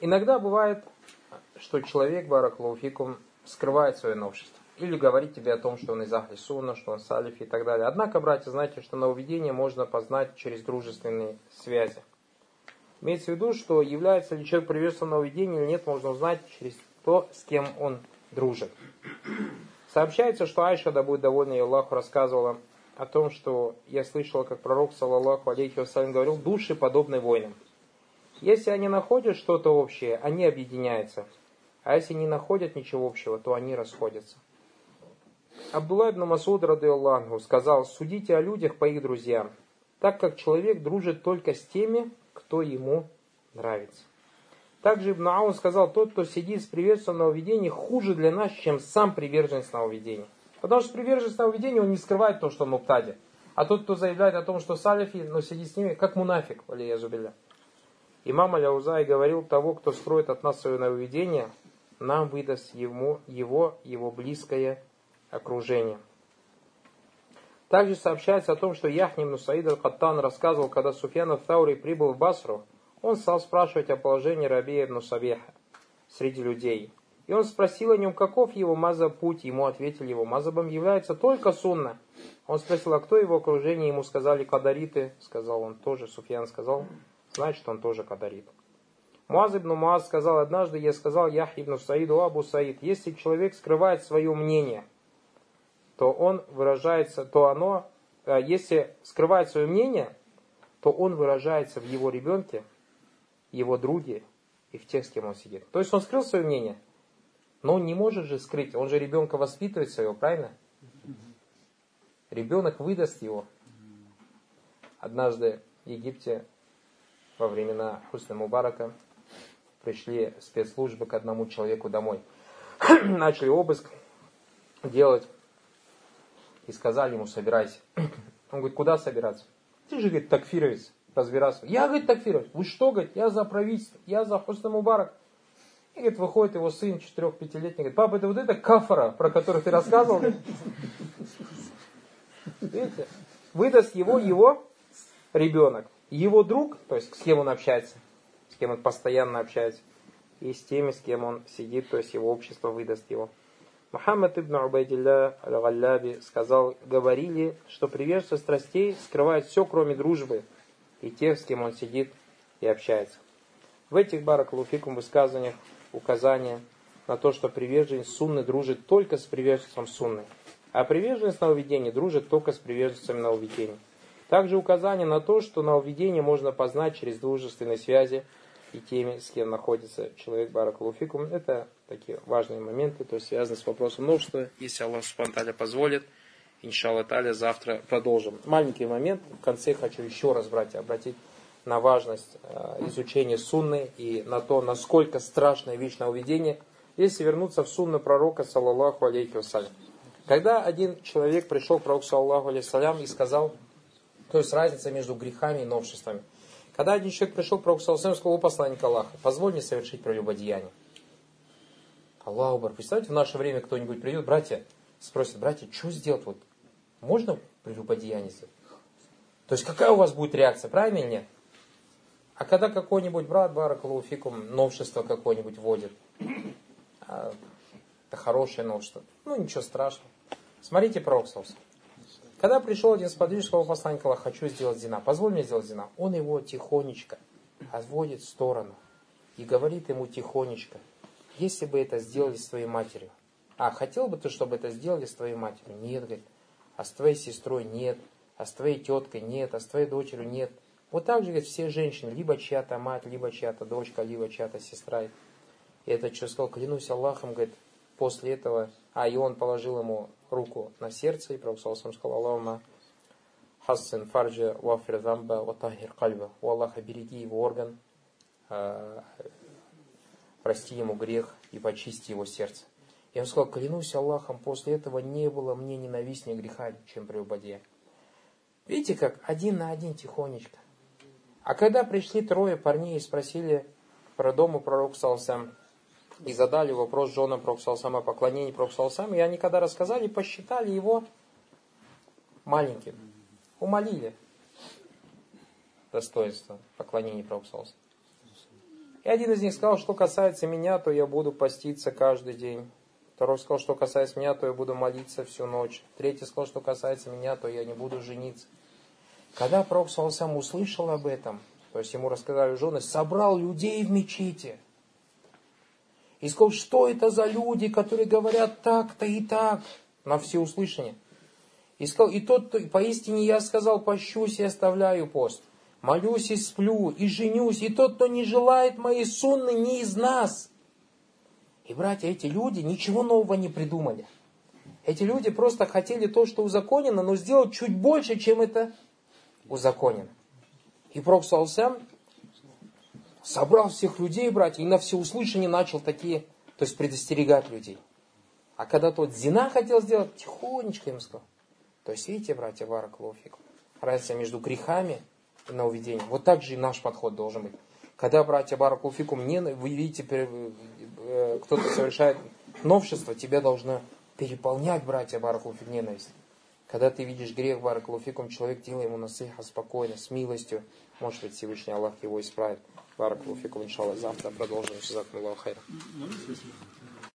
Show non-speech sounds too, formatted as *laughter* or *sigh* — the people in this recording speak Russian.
Иногда бывает, что человек, бараклауфикум, скрывает свое новшество. Или говорит тебе о том, что он из Ахли Сунна, что он салиф и так далее. Однако, братья, знаете, что нововведение можно познать через дружественные связи. Имеется в виду, что является ли человек приверженцем нововведения или нет, можно узнать через то, с кем он дружит. Сообщается, что Айша, да будет довольна и Аллаху, рассказывала о том, что я слышала, как пророк, саллаллаху алейхи вассалям, говорил, души подобны воинам. Если они находят что-то общее, они объединяются. А если не находят ничего общего, то они расходятся. Абдулла ибн Масуд, рады Аллаху, сказал, судите о людях по их друзьям, так как человек дружит только с теми, кто ему нравится. Также Ибн Аун сказал, тот, кто сидит с приверженцем нововведения, хуже для нас, чем сам приверженец нововведения. Потому что приверженец нововведения, он не скрывает то, что он муптади. А тот, кто заявляет о том, что салифи, но сидит с ними, как мунафик, алия зубилля. Имам Аляузай говорил, того, кто скроет от нас свое нововведение, нам выдаст ему, его, его близкое окружение. Также сообщается о том, что Яхним Нусаид Аль-Хаттан рассказывал, когда Суфьян Ав-Таури прибыл в Басру, он стал спрашивать о положении Рабия ибн Сабеха среди людей. И он спросил о нем, каков его мазаб путь. Ему ответили, его мазабом является только сунна. Он спросил, а кто его окружение? Ему сказали кадариты. Сказал он тоже, Суфьян сказал, значит он тоже кадарит. Муаз ибн Муаз сказал, однажды я сказал Яхь ибн Саиду Абу Саид, если человек скрывает свое мнение – то он выражается, то оно, э, если скрывает свое мнение, то он выражается в его ребенке, его друге и в тех, с кем он сидит. То есть он скрыл свое мнение, но он не может же скрыть, он же ребенка воспитывает своего, правильно? Ребенок выдаст его. Однажды в Египте во времена Хусна Мубарака пришли спецслужбы к одному человеку домой. *clears throat* Начали обыск делать и сказали ему, собирайся. *clears throat* Он говорит, куда собираться? Ты же, говорит, такфировец, разбираться. Я, говорит, такфировец. Вы что, говорит, я за правительство, я за Хусна Мубарак. И, говорит, выходит его сын, 4-5-летний, говорит, папа, это вот это кафара, про который ты рассказывал? *laughs* Видите? Выдаст его его ребенок. Его друг, то есть с кем он общается, с кем он постоянно общается, и с теми, с кем он сидит, то есть его общество выдаст его. Мухаммад ибн Убайдилля аль-Галляби сказал, говорили, что приверженцы страстей скрывает все, кроме дружбы и тех, с кем он сидит и общается. В этих баракалуфикум высказываниях указание на то, что приверженец сунны дружит только с приверженцем сунны, а приверженец нововведения дружит только с приверженцем нововведения. Также указание на то, что нововведение можно познать через дружественные связи и теми, с кем находится человек Баракалуфикум. Это такие важные моменты, то есть связаны с вопросом множества. Если Аллах Субтитры позволит, иншалла таля, завтра продолжим. Маленький момент, в конце хочу еще раз, братья, обратить на важность э, изучения сунны и на то, насколько страшное вечное увидение, если вернуться в сунну пророка, саллаллаху алейхи вассалям. Когда один человек пришел к пророку, саллаллаху алейхи вассалям, и сказал, то есть разница между грехами и новшествами. Когда один человек пришел к пророку, саллаллаху сказал, о посланник Аллаха, позволь мне совершить прелюбодеяние. Аллаху Бар. Представьте, в наше время кто-нибудь придет, братья, спросит, братья, что сделать? Вот, можно прелюбодеяние сделать? То есть какая у вас будет реакция, правильно или нет? А когда какой-нибудь брат Баракалуфикум новшество какое-нибудь вводит, а, это хорошее новшество, ну ничего страшного. Смотрите Проксалс. Когда пришел один сподвижник сказал посланника Аллаха, хочу сделать зина, позволь мне сделать зина. Он его тихонечко отводит в сторону и говорит ему тихонечко, если бы это сделали с твоей матерью. А, хотел бы ты, чтобы это сделали с твоей матерью? Нет, говорит. А с твоей сестрой нет. А с твоей теткой нет. А с твоей дочерью нет. Вот так же, говорит, все женщины, либо чья-то мать, либо чья-то дочка, либо чья-то сестра. И этот человек сказал, клянусь Аллахом, говорит, после этого, а и он положил ему руку на сердце, и Пророк Саласам сказал, Аллахума, хассин фарджа вафир замба ватахир кальба. У Аллаха береги его орган, а, прости ему грех и почисти его сердце. Я ему сказал, клянусь Аллахом, после этого не было мне ненавистнее греха, чем прелюбодеяние. Видите как? Один на один тихонечко. А когда пришли трое парней и спросили про дому пророка Салсам, и задали вопрос женам пророка Салсама о поклонении пророка Салсама, и они когда рассказали, посчитали его маленьким. Умолили достоинство поклонения пророка Салсама. И один из них сказал, что касается меня, то я буду поститься каждый день. Второй сказал, что касается меня, то я буду молиться всю ночь. Третий сказал, что касается меня, то я не буду жениться. Когда пророк сам услышал об этом, то есть ему рассказали жены, собрал людей в мечети. И сказал, что это за люди, которые говорят так-то и так, на все услышания. И сказал, и тот, поистине я сказал, пощусь и оставляю пост молюсь и сплю, и женюсь, и тот, кто не желает моей сунны, не из нас. И, братья, эти люди ничего нового не придумали. Эти люди просто хотели то, что узаконено, но сделать чуть больше, чем это узаконено. И Пророк Саусам собрал всех людей, братья, и на всеуслышание начал такие, то есть предостерегать людей. А когда тот Зина хотел сделать, тихонечко им сказал. То есть, видите, братья, Вараклофик, разница между грехами на уведение. Вот так же и наш подход должен быть. Когда, братья Баракулфикум, не, вы видите, э, кто-то совершает новшество, тебя должно переполнять, братья Баракулфик, ненависть. Когда ты видишь грех Баракулфикум, человек делай ему насыха спокойно, с милостью. Может быть, Всевышний Аллах его исправит. Баракулфикум, иншаллах, завтра продолжим. Шизакмуллаху хайра.